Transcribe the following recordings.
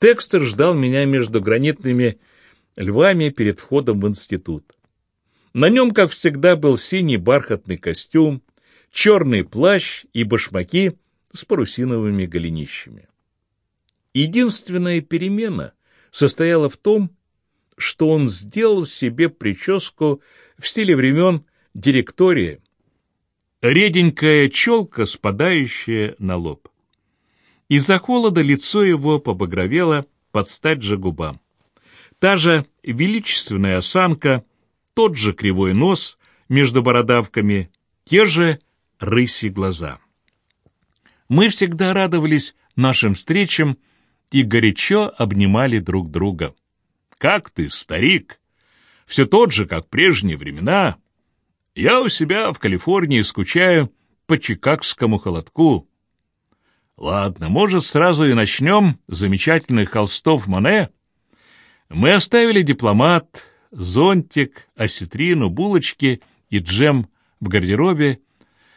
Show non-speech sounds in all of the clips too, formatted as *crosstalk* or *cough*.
Текстер ждал меня между гранитными львами перед входом в институт. На нем, как всегда, был синий бархатный костюм, черный плащ и башмаки с парусиновыми голенищами. Единственная перемена состояла в том, что он сделал себе прическу в стиле времен директории, реденькая челка, спадающая на лоб. Из-за холода лицо его побагровело под стать же губам. Та же величественная осанка, тот же кривой нос между бородавками, те же рыси глаза. Мы всегда радовались нашим встречам и горячо обнимали друг друга. «Как ты, старик? Все тот же, как прежние времена. Я у себя в Калифорнии скучаю по чикагскому холодку. Ладно, может, сразу и начнем замечательных холстов Моне? Мы оставили дипломат, зонтик, осетрину, булочки и джем в гардеробе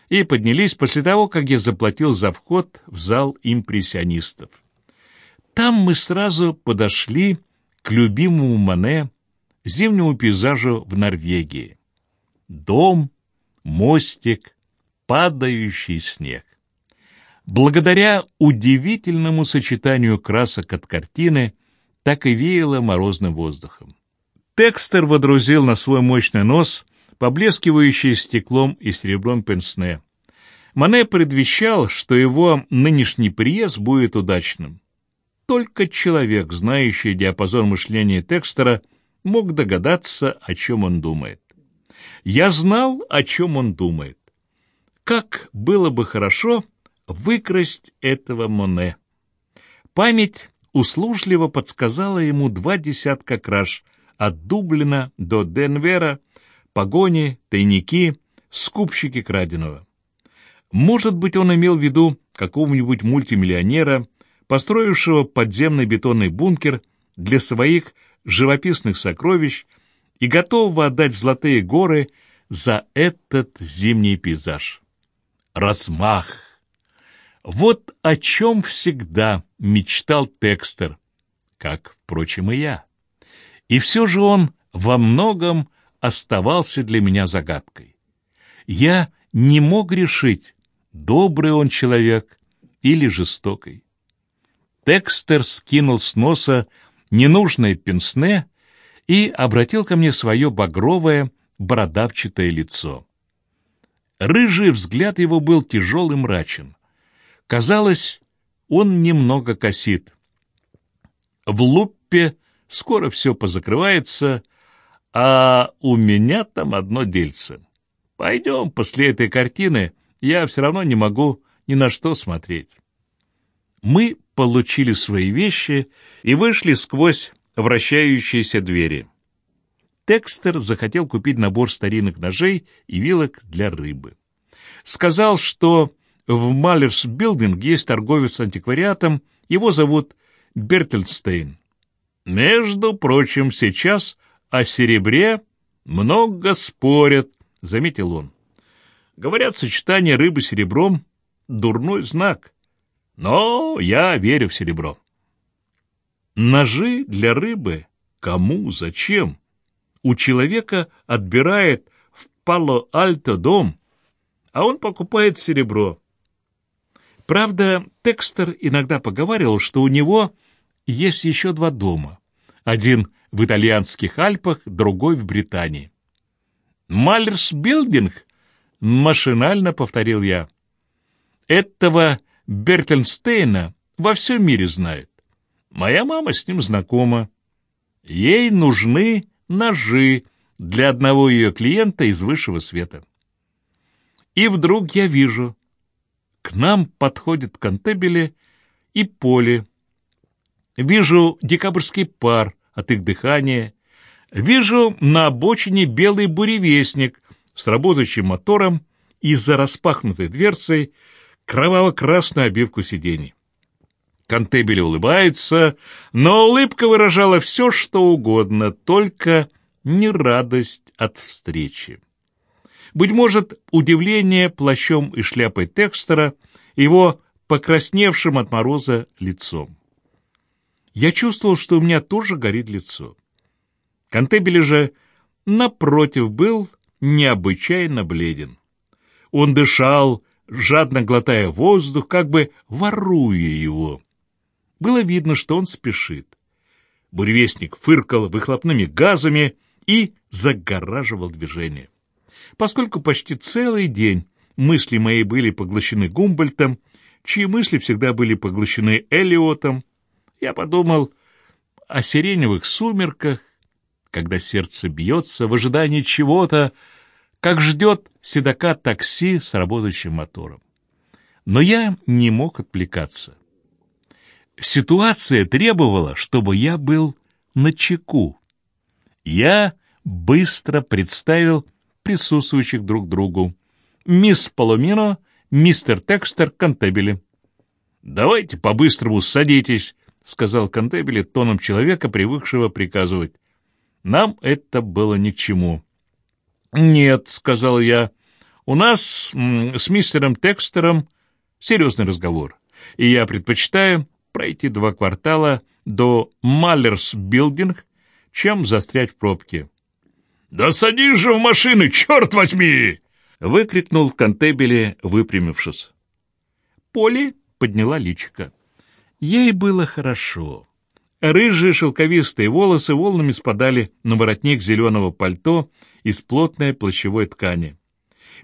и поднялись после того, как я заплатил за вход в зал импрессионистов. Там мы сразу подошли к любимому Мане, зимнему пейзажу в Норвегии. Дом, мостик, падающий снег. Благодаря удивительному сочетанию красок от картины так и веяло морозным воздухом. Текстер водрузил на свой мощный нос поблескивающий стеклом и серебром пенсне. Мане предвещал, что его нынешний приезд будет удачным. Только человек, знающий диапазон мышления Текстера, мог догадаться, о чем он думает. Я знал, о чем он думает. Как было бы хорошо выкрасть этого Моне. Память услужливо подсказала ему два десятка краж от Дублина до Денвера — погони, тайники, скупщики краденого. Может быть, он имел в виду какого-нибудь мультимиллионера, построившего подземный бетонный бункер для своих живописных сокровищ и готового отдать золотые горы за этот зимний пейзаж. Размах! Вот о чем всегда мечтал Текстер, как, впрочем, и я. И все же он во многом оставался для меня загадкой. Я не мог решить, добрый он человек или жестокий. Текстер скинул с носа ненужное пенсне и обратил ко мне свое багровое, бородавчатое лицо. Рыжий взгляд его был тяжел и мрачен. Казалось, он немного косит. В луппе скоро все позакрывается, а у меня там одно дельце. Пойдем, после этой картины я все равно не могу ни на что смотреть. Мы получили свои вещи и вышли сквозь вращающиеся двери. Текстер захотел купить набор старинных ножей и вилок для рыбы. Сказал, что в Малерс Билдинг есть торговец антиквариатом, его зовут Бертельстейн. Между прочим, сейчас о серебре много спорят, — заметил он. Говорят, сочетание рыбы с серебром — дурной знак. Но я верю в серебро. Ножи для рыбы кому, зачем? У человека отбирает в Пало-Альто дом, а он покупает серебро. Правда, Текстер иногда поговаривал, что у него есть еще два дома. Один в итальянских Альпах, другой в Британии. «Малерс Билдинг?» — машинально повторил я. «Этого Бертельстейна во всем мире знают. Моя мама с ним знакома. Ей нужны ножи для одного ее клиента из высшего света. И вдруг я вижу, к нам подходит контебели и поле. Вижу декабрьский пар, от их дыхания. Вижу на обочине белый буревестник с работающим мотором и за распахнутой дверцей кроваво-красную обивку сидений. Контебель улыбается, но улыбка выражала все, что угодно, только не радость от встречи. Быть может, удивление плащом и шляпой Текстера, его покрасневшим от мороза лицом. я чувствовал, что у меня тоже горит лицо. Кантебели же, напротив, был необычайно бледен. Он дышал, жадно глотая воздух, как бы воруя его. Было видно, что он спешит. Буревестник фыркал выхлопными газами и загораживал движение. Поскольку почти целый день мысли мои были поглощены Гумбольтом, чьи мысли всегда были поглощены Элиотом, я подумал о сиреневых сумерках, когда сердце бьется в ожидании чего-то, как ждет седока такси с работающим мотором. Но я не мог отвлекаться. Ситуация требовала, чтобы я был на чеку. Я быстро представил присутствующих друг другу. Мисс Паломино, мистер Текстер, Кантебели. «Давайте по-быстрому садитесь», — сказал Кантебели тоном человека, привыкшего приказывать. Нам это было ни к чему. «Нет», — сказал я, — «у нас с мистером Текстером серьезный разговор, и я предпочитаю пройти два квартала до Маллерс Билдинг, чем застрять в пробке». «Да садись же в машину, черт возьми!» — выкрикнул в контебеле, выпрямившись. Поли подняла личико. Ей было хорошо. Рыжие шелковистые волосы волнами спадали на воротник зеленого пальто из плотной плащевой ткани.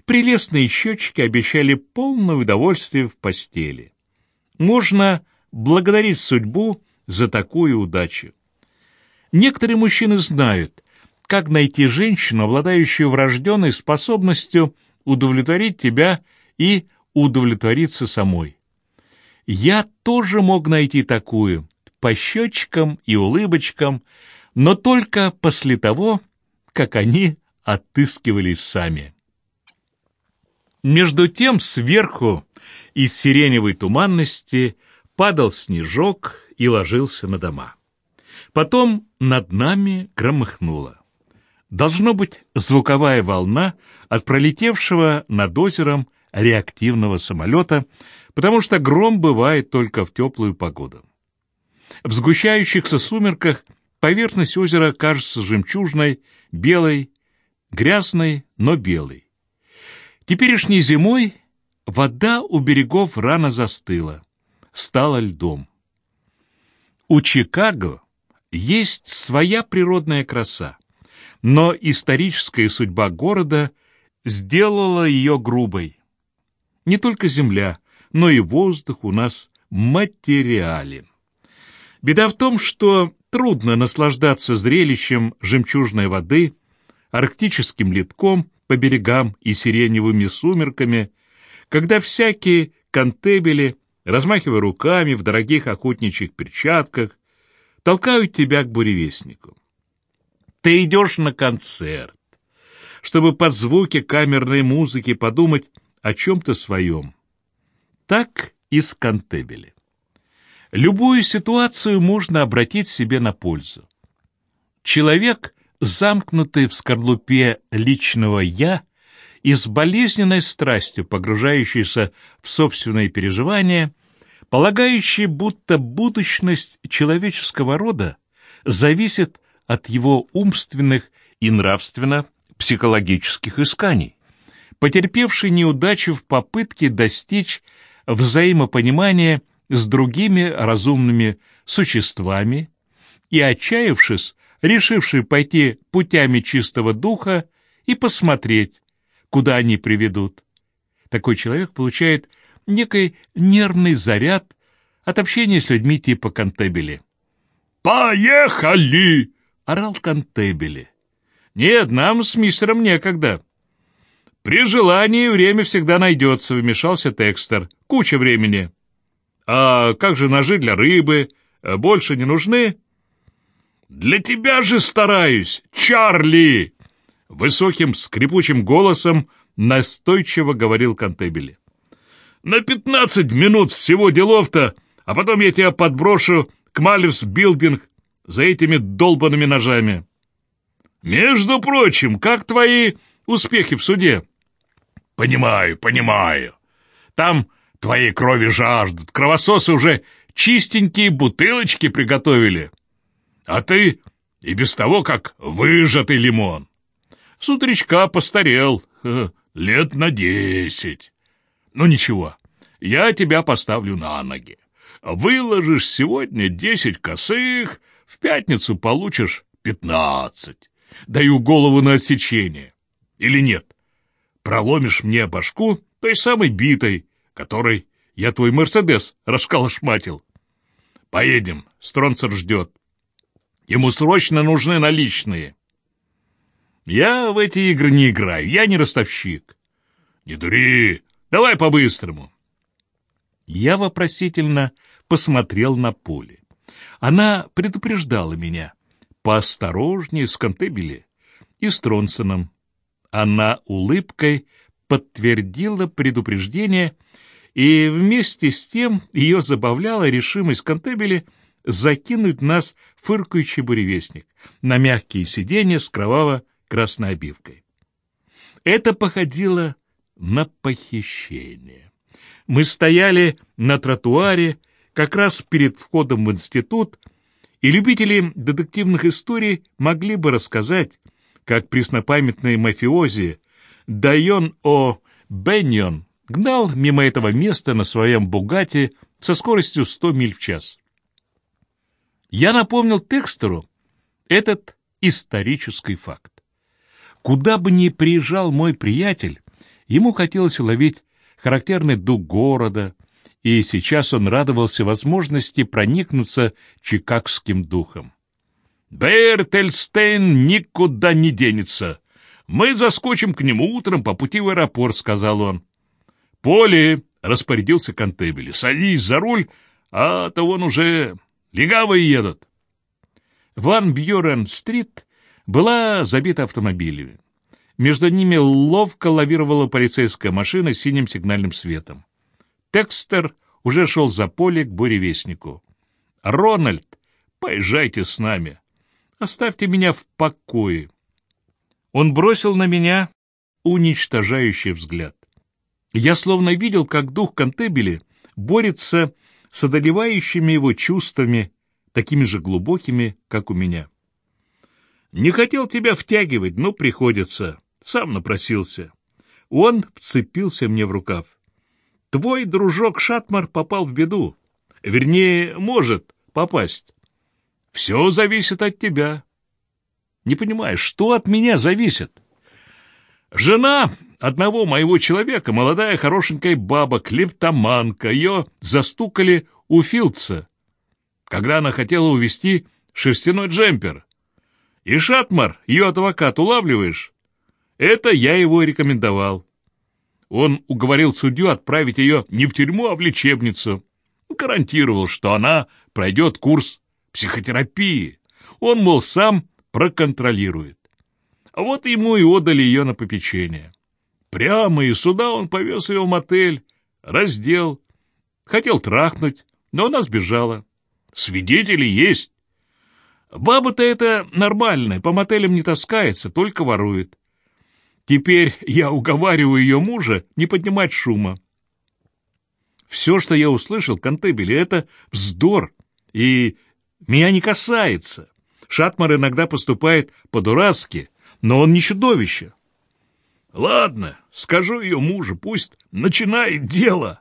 Прелестные щечки обещали полное удовольствие в постели. Можно благодарить судьбу за такую удачу. Некоторые мужчины знают, как найти женщину, обладающую врожденной способностью удовлетворить тебя и удовлетвориться самой. Я тоже мог найти такую, по щечкам и улыбочкам, но только после того, как они отыскивались сами. Между тем сверху из сиреневой туманности падал снежок и ложился на дома. Потом над нами громыхнуло. Должно быть звуковая волна от пролетевшего над озером реактивного самолета, потому что гром бывает только в теплую погоду. В сгущающихся сумерках поверхность озера кажется жемчужной, белой, грязной, но белой. Теперешней зимой вода у берегов рано застыла, стала льдом. У Чикаго есть своя природная краса, но историческая судьба города сделала ее грубой. Не только земля, но и воздух у нас материален. Беда в том, что трудно наслаждаться зрелищем жемчужной воды, арктическим литком по берегам и сиреневыми сумерками, когда всякие контебели, размахивая руками в дорогих охотничьих перчатках, толкают тебя к буревестнику. Ты идешь на концерт, чтобы под звуки камерной музыки подумать о чем-то своем. Так и с контебели. Любую ситуацию можно обратить себе на пользу. Человек, замкнутый в скорлупе личного «я», и с болезненной страстью погружающийся в собственные переживания, полагающий, будто будущность человеческого рода зависит от его умственных и нравственно-психологических исканий, потерпевший неудачу в попытке достичь взаимопонимания с другими разумными существами и, отчаявшись, решивший пойти путями чистого духа и посмотреть, куда они приведут. Такой человек получает некий нервный заряд от общения с людьми типа Кантебели. «Поехали!» — орал Кантебели. «Нет, нам с мистером некогда». «При желании время всегда найдется», — вмешался Текстер. «Куча времени». А как же ножи для рыбы? Больше не нужны? Для тебя же стараюсь, Чарли! Высоким скрипучим голосом настойчиво говорил Кантебели. На пятнадцать минут всего делов-то, а потом я тебя подброшу к Малерс Билдинг за этими долбанными ножами. Между прочим, как твои успехи в суде? Понимаю, понимаю. Там Твоей крови жаждут, кровососы уже чистенькие бутылочки приготовили. А ты и без того, как выжатый лимон. С утречка постарел, лет на десять. Ну ничего, я тебя поставлю на ноги. Выложишь сегодня десять косых, в пятницу получишь пятнадцать. Даю голову на отсечение. Или нет? Проломишь мне башку той самой битой, которой я твой Мерседес расколошматил. Поедем, Стронцер ждет. Ему срочно нужны наличные. Я в эти игры не играю, я не ростовщик. Не дури, давай по-быстрому. Я вопросительно посмотрел на поле. Она предупреждала меня. Поосторожнее с Кантебели и с Тронсоном. Она улыбкой подтвердила предупреждение, и вместе с тем ее забавляла решимость Кантебели закинуть нас фыркающий буревестник на мягкие сиденья с кроваво-красной обивкой. Это походило на похищение. Мы стояли на тротуаре как раз перед входом в институт, и любители детективных историй могли бы рассказать, как преснопамятный мафиози Дайон О. Беннион гнал мимо этого места на своем «Бугате» со скоростью 100 миль в час. Я напомнил Текстеру этот исторический факт. Куда бы ни приезжал мой приятель, ему хотелось уловить характерный дух города, и сейчас он радовался возможности проникнуться чикагским духом. «Бертельстейн никуда не денется. Мы заскочим к нему утром по пути в аэропорт», — сказал он. «Поле», — распорядился Контебели, — «садись за руль, а то вон уже легавые едут». Ван Бьорен-стрит была забита автомобилями. Между ними ловко лавировала полицейская машина с синим сигнальным светом. Текстер уже шел за поле к буревестнику. «Рональд, поезжайте с нами. Оставьте меня в покое». Он бросил на меня уничтожающий взгляд. Я словно видел, как дух Кантебели борется с одолевающими его чувствами, такими же глубокими, как у меня. «Не хотел тебя втягивать, но приходится. Сам напросился». Он вцепился мне в рукав. «Твой дружок Шатмар попал в беду. Вернее, может попасть. Все зависит от тебя. Не понимаешь, что от меня зависит? Жена одного моего человека, молодая хорошенькая баба, клептоманка, ее застукали у Филдса, когда она хотела увезти шерстяной джемпер. И Шатмар, ее адвокат, улавливаешь? Это я его рекомендовал. Он уговорил судью отправить ее не в тюрьму, а в лечебницу. Гарантировал, что она пройдет курс психотерапии. Он, мол, сам проконтролирует. А вот ему и отдали ее на попечение. Прямо из суда он повез ее в мотель, раздел. Хотел трахнуть, но она сбежала. Свидетели есть. Баба-то это нормальная, по мотелям не таскается, только ворует. Теперь я уговариваю ее мужа не поднимать шума. Все, что я услышал, Кантебели, это вздор, и меня не касается. Шатмар иногда поступает по-дурацки, но он не чудовище. Ладно, скажу ее мужу, пусть начинает дело.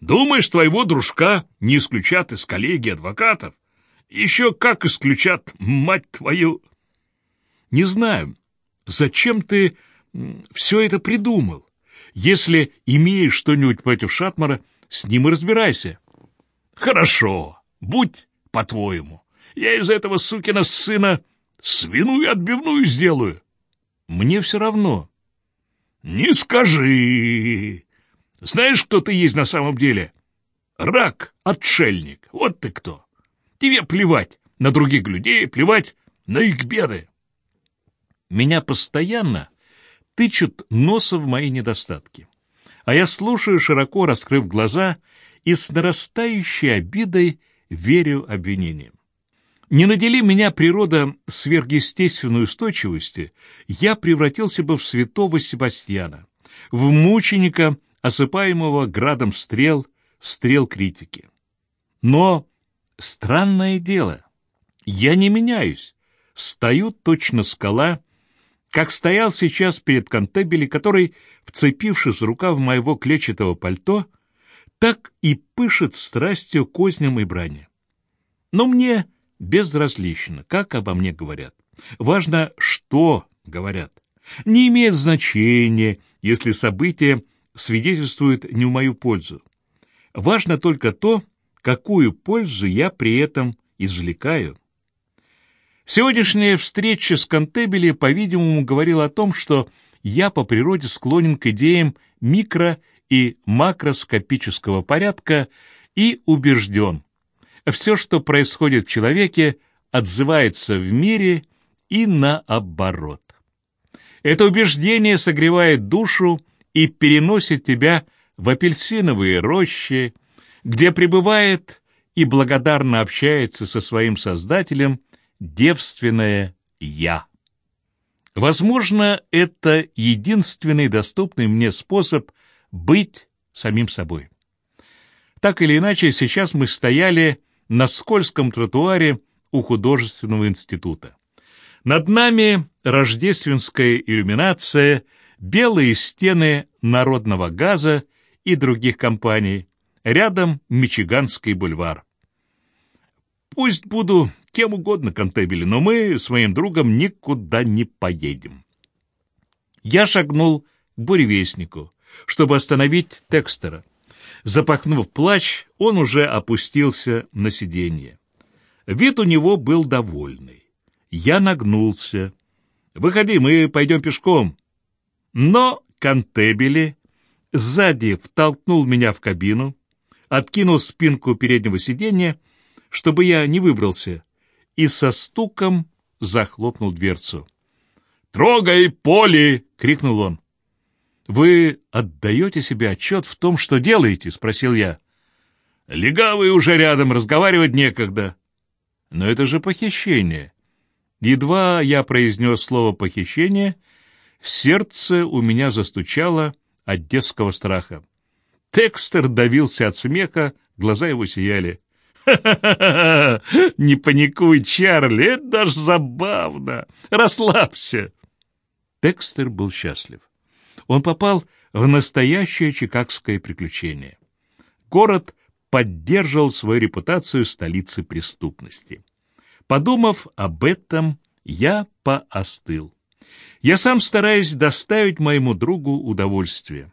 Думаешь, твоего дружка не исключат из коллегии адвокатов? Еще как исключат, мать твою! Не знаю, зачем ты все это придумал? Если имеешь что-нибудь против Шатмара, с ним и разбирайся. Хорошо, будь по-твоему. Я из этого сукина сына свиную отбивную сделаю. Мне все равно. Не скажи. Знаешь, кто ты есть на самом деле? Рак, отшельник. Вот ты кто. Тебе плевать на других людей, плевать на их беды. Меня постоянно тычут носом в мои недостатки. А я слушаю, широко раскрыв глаза, и с нарастающей обидой верю обвинениям. Не надели меня природа сверхъестественной устойчивости, я превратился бы в святого Себастьяна, в мученика, осыпаемого градом стрел, стрел критики. Но странное дело, я не меняюсь, стою точно скала, как стоял сейчас перед контебели, который, вцепившись рукав моего клетчатого пальто, так и пышет страстью козням и брани. Но мне безразлично, как обо мне говорят. Важно, что говорят. Не имеет значения, если события свидетельствуют не в мою пользу. Важно только то, какую пользу я при этом извлекаю. Сегодняшняя встреча с Контебели, по-видимому, говорила о том, что я по природе склонен к идеям микро- и макроскопического порядка и убежден, все, что происходит в человеке, отзывается в мире и наоборот. Это убеждение согревает душу и переносит тебя в апельсиновые рощи, где пребывает и благодарно общается со своим Создателем девственное «Я». Возможно, это единственный доступный мне способ быть самим собой. Так или иначе, сейчас мы стояли на скользком тротуаре у художественного института. Над нами рождественская иллюминация, белые стены народного газа и других компаний. Рядом Мичиганский бульвар. Пусть буду кем угодно контебели, но мы с моим другом никуда не поедем. Я шагнул к буревестнику, чтобы остановить Текстера. Запахнув плащ, он уже опустился на сиденье. Вид у него был довольный. Я нагнулся. «Выходи, мы пойдем пешком». Но Кантебели сзади втолкнул меня в кабину, откинул спинку переднего сиденья, чтобы я не выбрался, и со стуком захлопнул дверцу. «Трогай поле!» — крикнул он. «Вы отдаете себе отчет в том, что делаете?» — спросил я. «Легавый уже рядом, разговаривать некогда». «Но это же похищение. Едва я произнес слово «похищение», сердце у меня застучало от детского страха. Текстер давился от смеха, глаза его сияли. «Ха-ха-ха! *laughs* Не паникуй, Чарли, это даже забавно! Расслабься!» Текстер был счастлив. Он попал в настоящее чикагское приключение. Город поддерживал свою репутацию столицы преступности. Подумав об этом, я поостыл. Я сам стараюсь доставить моему другу удовольствие.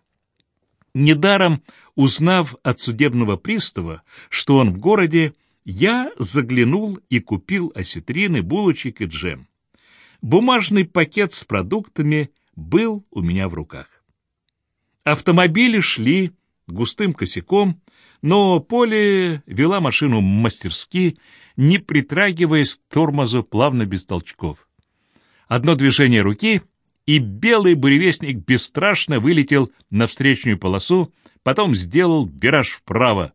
Недаром, узнав от судебного пристава, что он в городе, я заглянул и купил осетрины, булочек и джем. Бумажный пакет с продуктами был у меня в руках. Автомобили шли густым косяком, но Поле вела машину мастерски, не притрагиваясь к тормозу плавно без толчков. Одно движение руки, и белый буревестник бесстрашно вылетел на встречную полосу, потом сделал вираж вправо.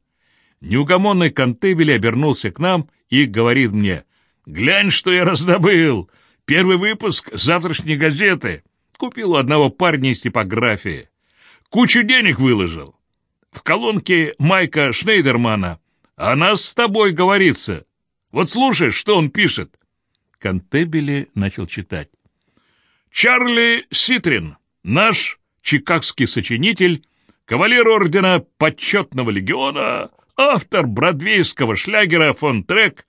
Неугомонный контебель обернулся к нам и говорит мне, «Глянь, что я раздобыл! Первый выпуск завтрашней газеты. Купил у одного парня из типографии. Кучу денег выложил. В колонке Майка Шнейдермана о нас с тобой говорится. Вот слушай, что он пишет. Кантебели начал читать. Чарли Ситрин, наш чикагский сочинитель, кавалер ордена почетного легиона, автор бродвейского шлягера фон Трек,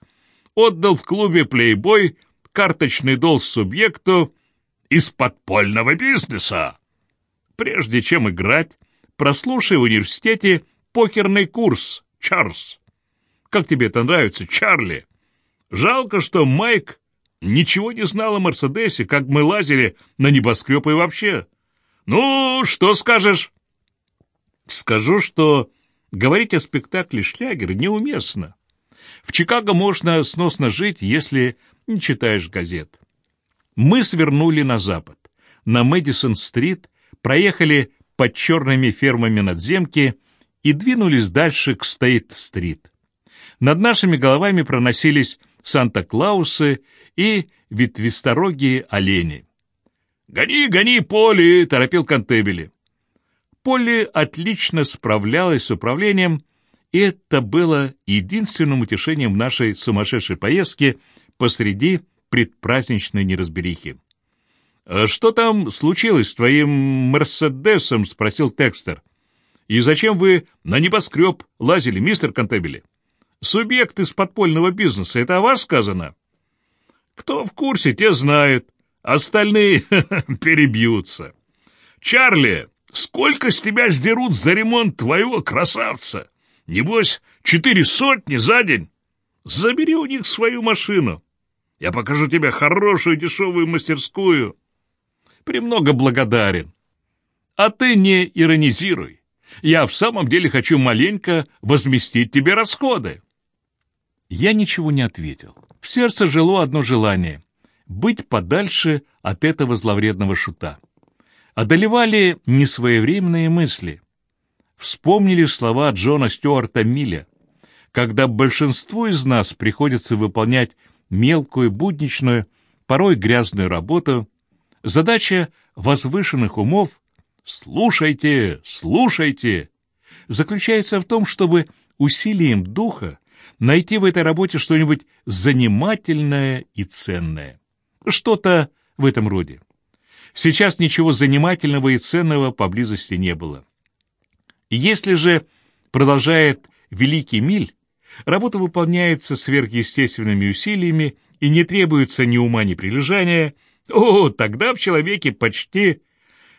отдал в клубе «Плейбой» карточный долг субъекту из подпольного бизнеса. Прежде чем играть, прослушай в университете покерный курс, Чарльз. Как тебе это нравится, Чарли? Жалко, что Майк ничего не знал о Мерседесе, как мы лазили на небоскреб и вообще. Ну, что скажешь? Скажу, что говорить о спектакле «Шлягер» неуместно. В Чикаго можно сносно жить, если не читаешь газет. Мы свернули на запад, на Мэдисон-стрит, проехали под черными фермами надземки и двинулись дальше к Стейт-стрит. Над нашими головами проносились Санта-Клаусы и ветвисторогие олени. «Гони, гони, Поли!» — торопил Кантебели. Полли отлично справлялась с управлением И это было единственным утешением в нашей сумасшедшей поездке посреди предпраздничной неразберихи. «А «Что там случилось с твоим Мерседесом?» — спросил Текстер. «И зачем вы на небоскреб лазили, мистер Контебели? Субъект из подпольного бизнеса, это о вас сказано?» «Кто в курсе, те знают. Остальные *laughs* перебьются. Чарли, сколько с тебя сдерут за ремонт твоего красавца? Небось, четыре сотни за день? Забери у них свою машину. Я покажу тебе хорошую дешевую мастерскую. Премного благодарен. А ты не иронизируй. Я в самом деле хочу маленько возместить тебе расходы. Я ничего не ответил. В сердце жило одно желание — быть подальше от этого зловредного шута. Одолевали несвоевременные мысли. Вспомнили слова Джона Стюарта Милля. Когда большинству из нас приходится выполнять мелкую, будничную, порой грязную работу, задача возвышенных умов «слушайте, слушайте» заключается в том, чтобы усилием духа найти в этой работе что-нибудь занимательное и ценное. Что-то в этом роде. Сейчас ничего занимательного и ценного поблизости не было. Если же, продолжает Великий Миль, работа выполняется сверхъестественными усилиями и не требуется ни ума, ни прилежания, о, тогда в человеке почти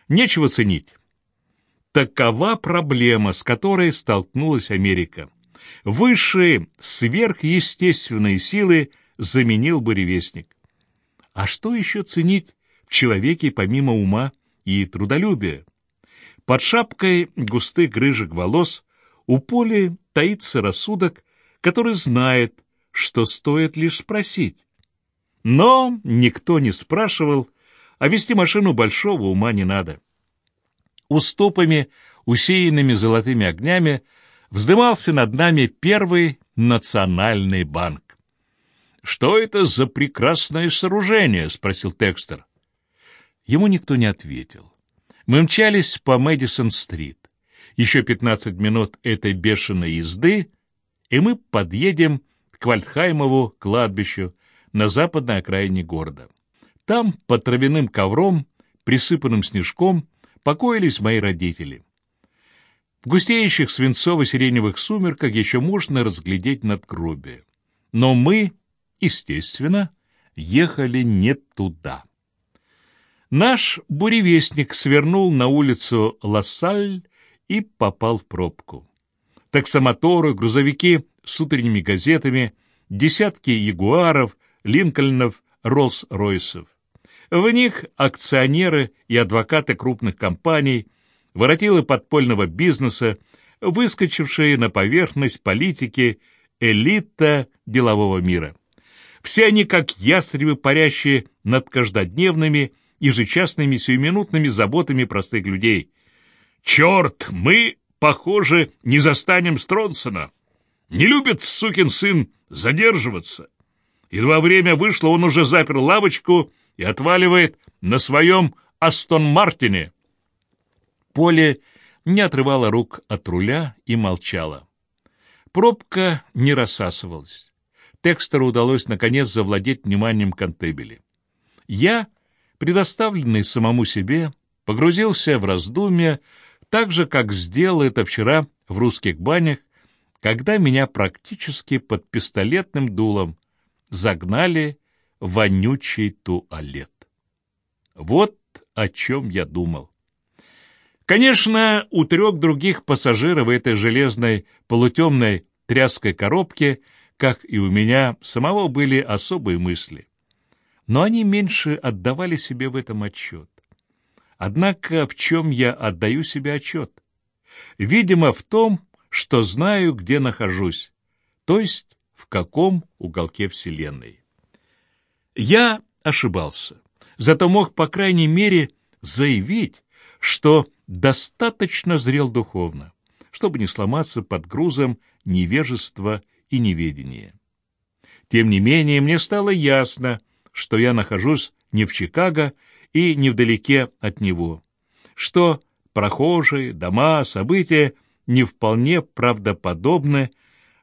нечего ценить. Такова проблема, с которой столкнулась Америка. Высшие сверхъестественные силы заменил буревестник. А что еще ценить в человеке помимо ума и трудолюбия? Под шапкой густых грыжек волос у Поли таится рассудок, который знает, что стоит лишь спросить. Но никто не спрашивал, а вести машину большого ума не надо. Уступами, усеянными золотыми огнями, вздымался над нами первый национальный банк. «Что это за прекрасное сооружение?» — спросил Текстер. Ему никто не ответил. Мы мчались по Мэдисон-стрит. Еще пятнадцать минут этой бешеной езды, и мы подъедем к Вальдхаймову кладбищу на западной окраине города. Там, под травяным ковром, присыпанным снежком, покоились мои родители. В густеющих свинцово-сиреневых сумерках еще можно разглядеть надгробие. Но мы, естественно, ехали не туда. Наш буревестник свернул на улицу Лассаль и попал в пробку. Таксомоторы, грузовики с утренними газетами, десятки ягуаров, линкольнов, Роллс-Ройсов. В них акционеры и адвокаты крупных компаний – воротилы подпольного бизнеса, выскочившие на поверхность политики, элита делового мира. Все они как ястребы, парящие над каждодневными, ежечасными, сиюминутными заботами простых людей. «Черт, мы, похоже, не застанем Стронсона. Не любит сукин сын задерживаться. Едва время вышло, он уже запер лавочку и отваливает на своем Астон Мартине». Поле не отрывала рук от руля и молчала. Пробка не рассасывалась. Текстеру удалось, наконец, завладеть вниманием Контебели. Я, предоставленный самому себе, погрузился в раздумья, так же, как сделал это вчера в русских банях, когда меня практически под пистолетным дулом загнали в вонючий туалет. Вот о чем я думал. Конечно, у трех других пассажиров этой железной полутемной тряской коробке, как и у меня, самого были особые мысли. Но они меньше отдавали себе в этом отчет. Однако в чем я отдаю себе отчет? Видимо, в том, что знаю, где нахожусь, то есть в каком уголке Вселенной. Я ошибался, зато мог, по крайней мере, заявить, что достаточно зрел духовно, чтобы не сломаться под грузом невежества и неведения. Тем не менее, мне стало ясно, что я нахожусь не в Чикаго и не вдалеке от него, что прохожие, дома, события не вполне правдоподобны,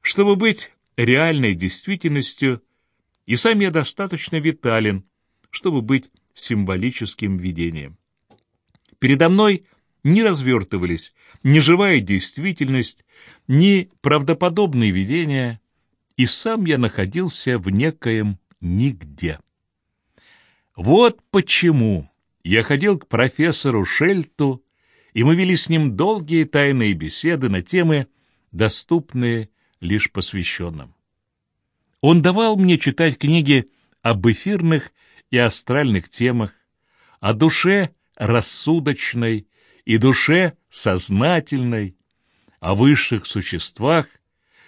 чтобы быть реальной действительностью, и сам я достаточно витален, чтобы быть символическим видением. Передо мной не развертывались ни живая действительность, ни правдоподобные видения, и сам я находился в некоем нигде. Вот почему я ходил к профессору Шельту, и мы вели с ним долгие тайные беседы на темы, доступные лишь посвященным. Он давал мне читать книги об эфирных и астральных темах, о душе рассудочной и душе сознательной, о высших существах,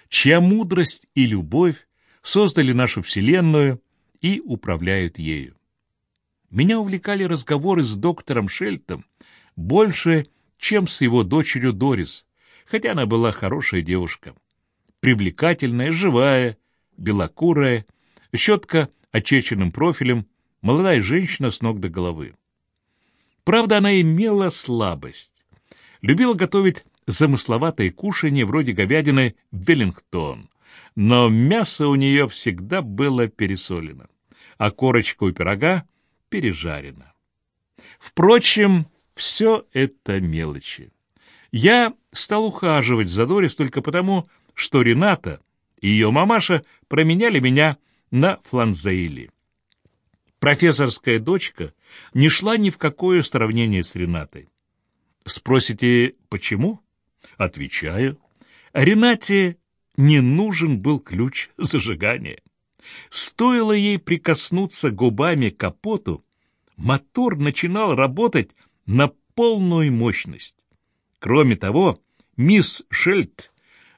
чья мудрость и любовь создали нашу Вселенную и управляют ею. Меня увлекали разговоры с доктором Шельтом больше, чем с его дочерью Дорис, хотя она была хорошая девушка. Привлекательная, живая, белокурая, щетка очеченным профилем, молодая женщина с ног до головы. Правда, она имела слабость. Любила готовить замысловатые кушанья вроде говядины «Веллингтон», но мясо у нее всегда было пересолено, а корочка у пирога пережарена. Впрочем, все это мелочи. Я стал ухаживать за Дорис только потому, что Рената и ее мамаша променяли меня на Фланзаили. Профессорская дочка не шла ни в какое сравнение с Ренатой. Спросите, почему? Отвечаю. Ренате не нужен был ключ зажигания. Стоило ей прикоснуться губами к капоту, мотор начинал работать на полную мощность. Кроме того, мисс Шельд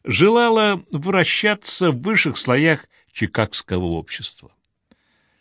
желала вращаться в высших слоях чикагского общества.